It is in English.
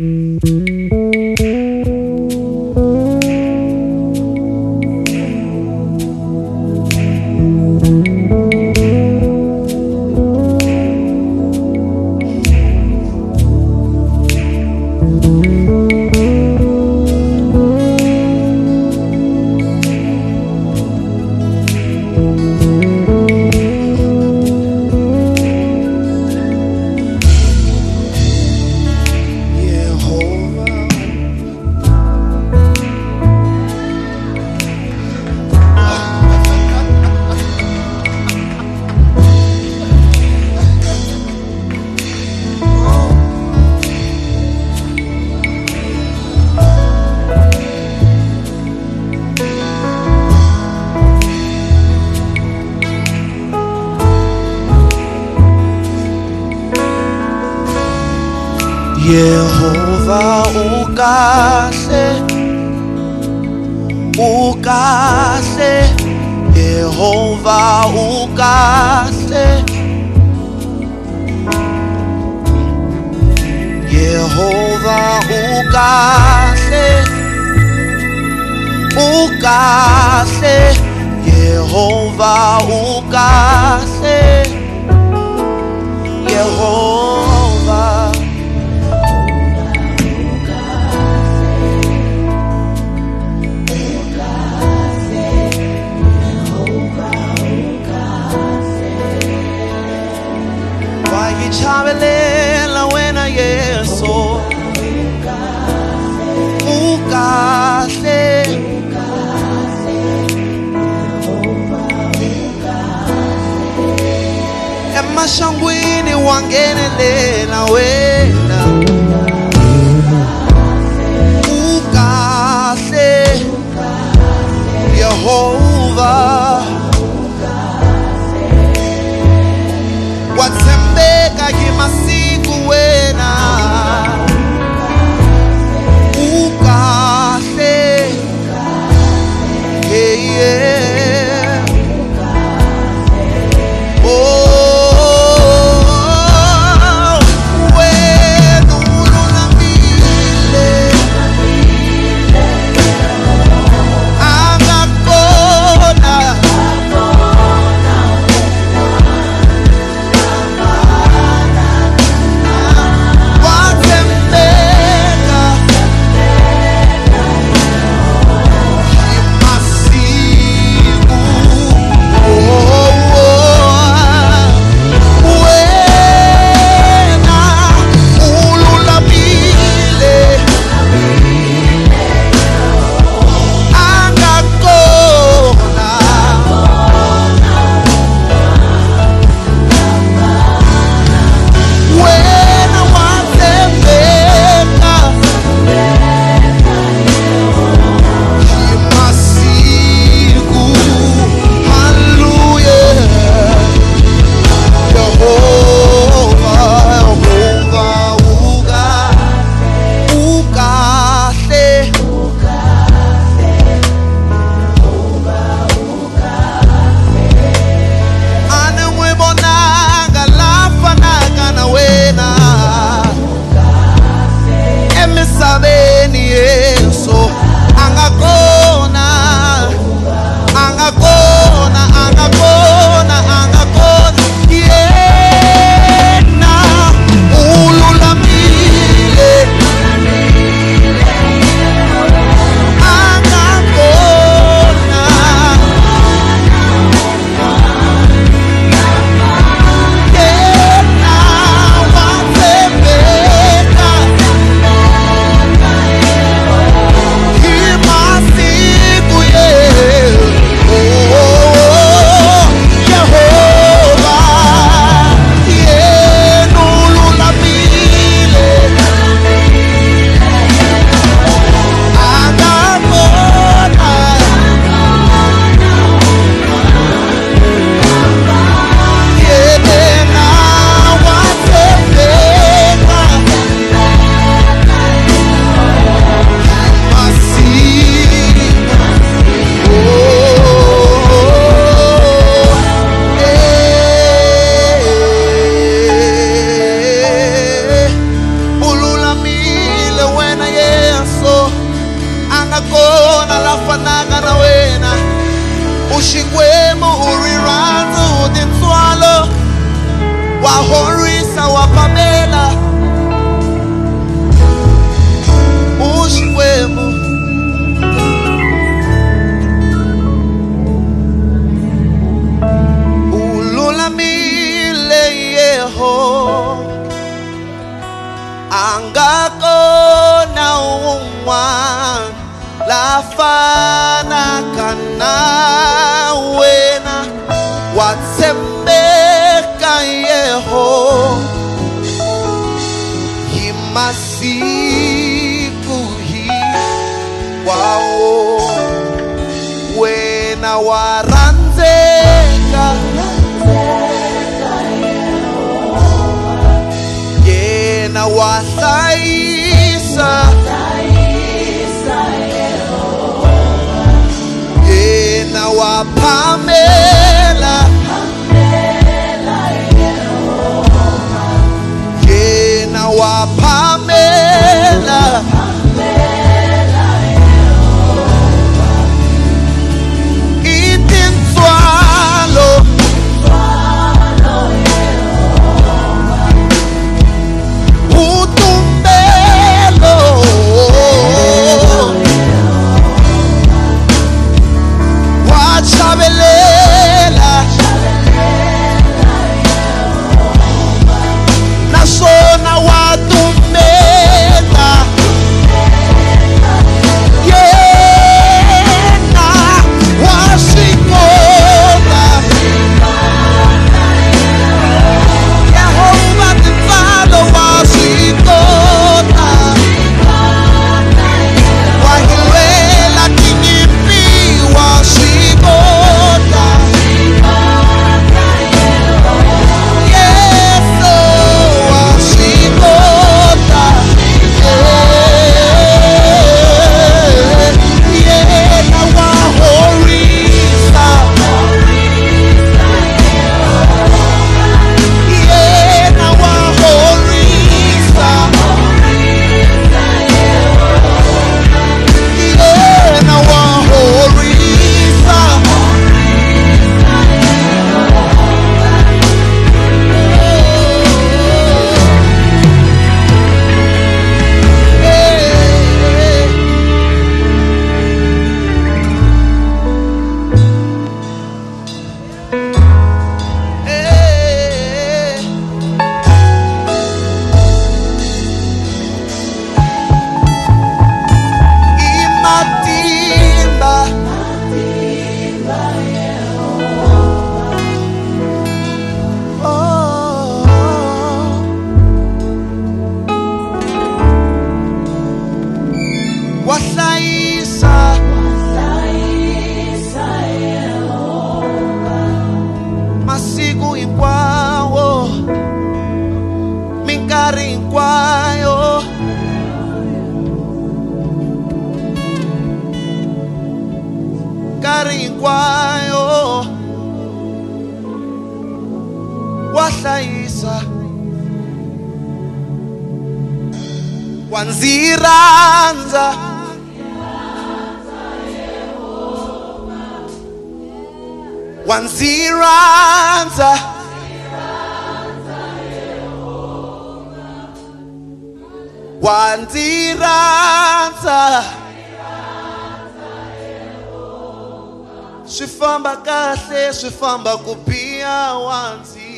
Yehova Yehova ukahle ukahle. Yehova ukahle. Yehova ukahle ukahle. Yehova ukahle. Yehova emashangwini wangenelela wena. Ukahle yehova. watsembeka pushing na wena. U xikwembu u rirhandzu u tintswalo wa horisa wa pamela wasaisa. Masiku hinkwawo minkarhi hinkwayo nkarhi hinkwayo wa hlayisa wa ndzi rhandza wanziranza wanziranza swi famba kahle swi famba wanzi